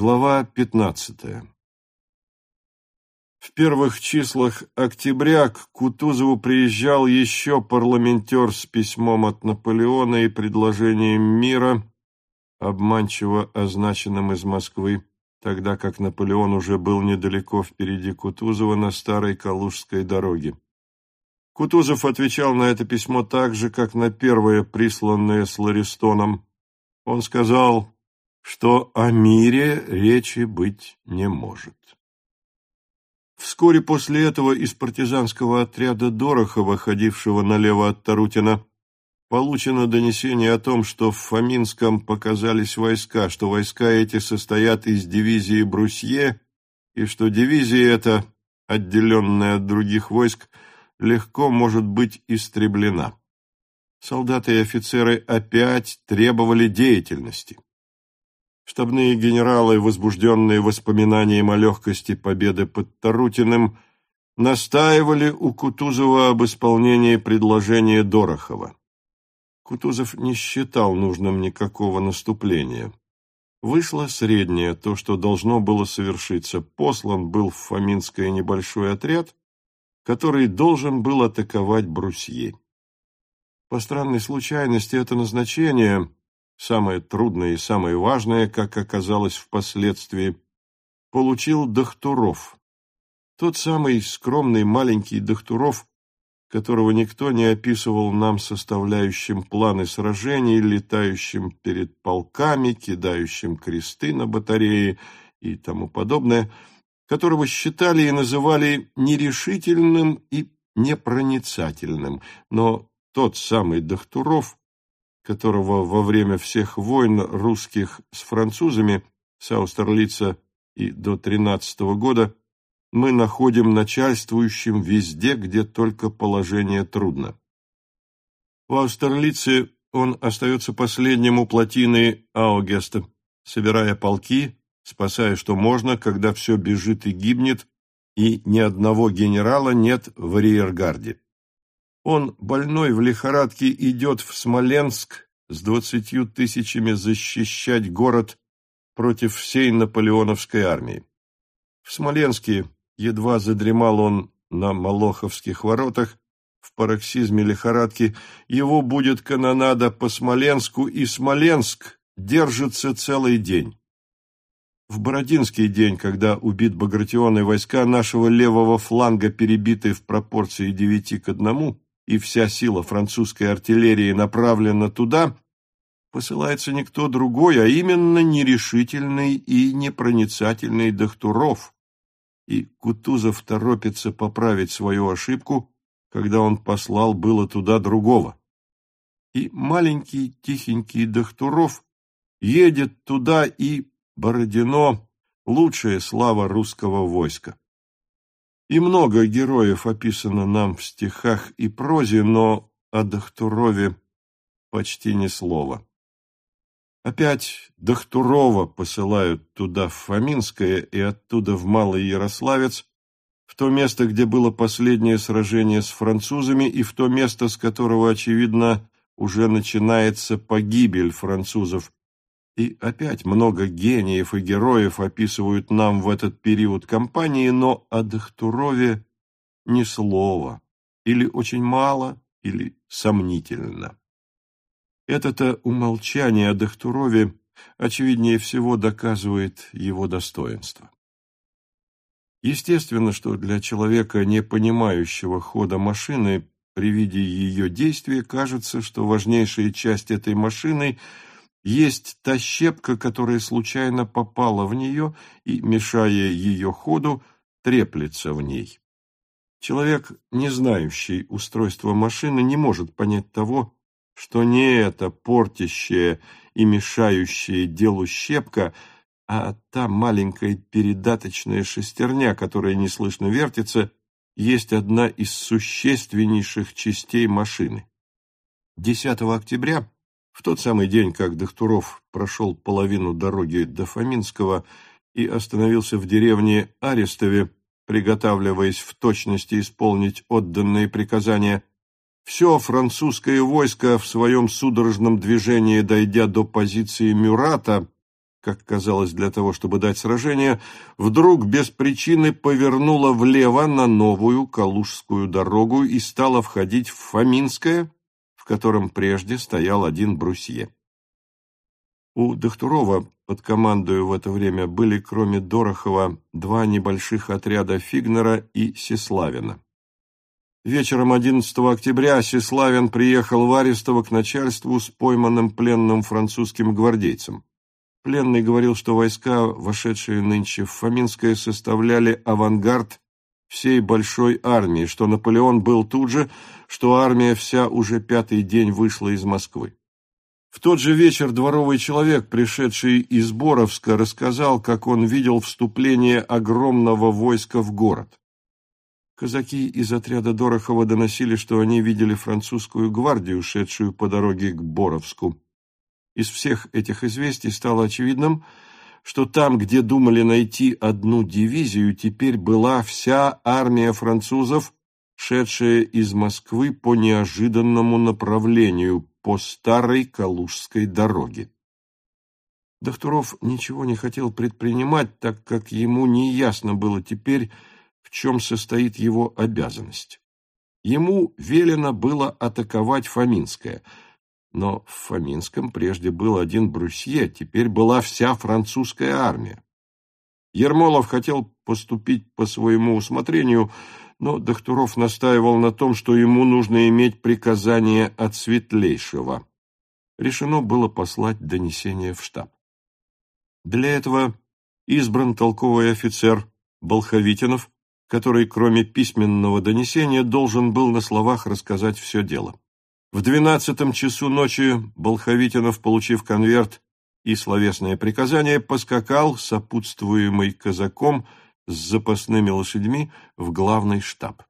Глава 15. В первых числах октября к Кутузову приезжал еще парламентер с письмом от Наполеона и предложением мира, обманчиво означенным из Москвы, тогда как Наполеон уже был недалеко впереди Кутузова на старой Калужской дороге. Кутузов отвечал на это письмо так же, как на первое, присланное с Ларистоном. Он сказал, что о мире речи быть не может. Вскоре после этого из партизанского отряда Дорохова, ходившего налево от Тарутина, получено донесение о том, что в Фоминском показались войска, что войска эти состоят из дивизии Брусье, и что дивизия эта, отделенная от других войск, легко может быть истреблена. Солдаты и офицеры опять требовали деятельности. Штабные генералы, возбужденные воспоминанием о легкости победы под Тарутиным, настаивали у Кутузова об исполнении предложения Дорохова. Кутузов не считал нужным никакого наступления. Вышло среднее, то, что должно было совершиться. Послан был в Фоминское небольшой отряд, который должен был атаковать Брусье. По странной случайности это назначение самое трудное и самое важное, как оказалось впоследствии, получил Дахтуров. Тот самый скромный маленький Дахтуров, которого никто не описывал нам составляющим планы сражений, летающим перед полками, кидающим кресты на батареи и тому подобное, которого считали и называли нерешительным и непроницательным, но тот самый Дахтуров которого во время всех войн русских с французами с Аустерлица и до 13 года мы находим начальствующим везде, где только положение трудно. В Аустерлице он остается последним у плотины Аугеста, собирая полки, спасая что можно, когда все бежит и гибнет, и ни одного генерала нет в арьергарде. Он, больной в лихорадке, идет в Смоленск с двадцатью тысячами защищать город против всей наполеоновской армии. В Смоленске едва задремал он на Молоховских воротах, в пароксизме лихорадки, его будет канонада по Смоленску, и Смоленск держится целый день. В Бородинский день, когда убит Багратион и войска нашего левого фланга перебиты в пропорции девяти к одному, и вся сила французской артиллерии направлена туда, посылается никто другой, а именно нерешительный и непроницательный Дахтуров. И Кутузов торопится поправить свою ошибку, когда он послал было туда другого. И маленький тихенький Дахтуров едет туда, и Бородино — лучшая слава русского войска. И много героев описано нам в стихах и прозе, но о Дахтурове почти ни слова. Опять Дахтурова посылают туда, в Фоминское, и оттуда в Малый Ярославец, в то место, где было последнее сражение с французами, и в то место, с которого, очевидно, уже начинается погибель французов, и опять много гениев и героев описывают нам в этот период кампании, но о Дахтурове ни слова, или очень мало, или сомнительно. Это-то умолчание о Дахтурове очевиднее всего доказывает его достоинство. Естественно, что для человека, не понимающего хода машины, при виде ее действия кажется, что важнейшая часть этой машины – есть та щепка, которая случайно попала в нее и, мешая ее ходу, треплется в ней. Человек, не знающий устройства машины, не может понять того, что не эта портящая и мешающая делу щепка, а та маленькая передаточная шестерня, которая неслышно вертится, есть одна из существеннейших частей машины. 10 октября в тот самый день, как Дохтуров прошел половину дороги до Фоминского и остановился в деревне Арестове, приготавливаясь в точности исполнить отданные приказания, все французское войско в своем судорожном движении, дойдя до позиции Мюрата, как казалось, для того, чтобы дать сражение, вдруг без причины повернула влево на новую Калужскую дорогу и стала входить в Фоминское, котором прежде стоял один брусье. У Дохтурова под командою в это время были, кроме Дорохова, два небольших отряда Фигнера и Сеславина. Вечером 11 октября Сеславин приехал в Арестово к начальству с пойманным пленным французским гвардейцем. Пленный говорил, что войска, вошедшие нынче в Фоминское, составляли авангард всей большой армии, что Наполеон был тут же, что армия вся уже пятый день вышла из Москвы. В тот же вечер дворовый человек, пришедший из Боровска, рассказал, как он видел вступление огромного войска в город. Казаки из отряда Дорохова доносили, что они видели французскую гвардию, шедшую по дороге к Боровску. Из всех этих известий стало очевидным, что там, где думали найти одну дивизию, теперь была вся армия французов, шедшая из Москвы по неожиданному направлению, по старой Калужской дороге. Дохтуров ничего не хотел предпринимать, так как ему неясно было теперь, в чем состоит его обязанность. Ему велено было атаковать Фоминское, но в Фоминском прежде был один Брусье, теперь была вся французская армия. Ермолов хотел поступить по своему усмотрению, но Дохтуров настаивал на том, что ему нужно иметь приказание от Светлейшего. Решено было послать донесение в штаб. Для этого избран толковый офицер Болховитинов, который, кроме письменного донесения, должен был на словах рассказать все дело. В двенадцатом часу ночи Болховитинов, получив конверт и словесное приказание, поскакал, сопутствуемый казаком, с запасными лошадьми, в главный штаб.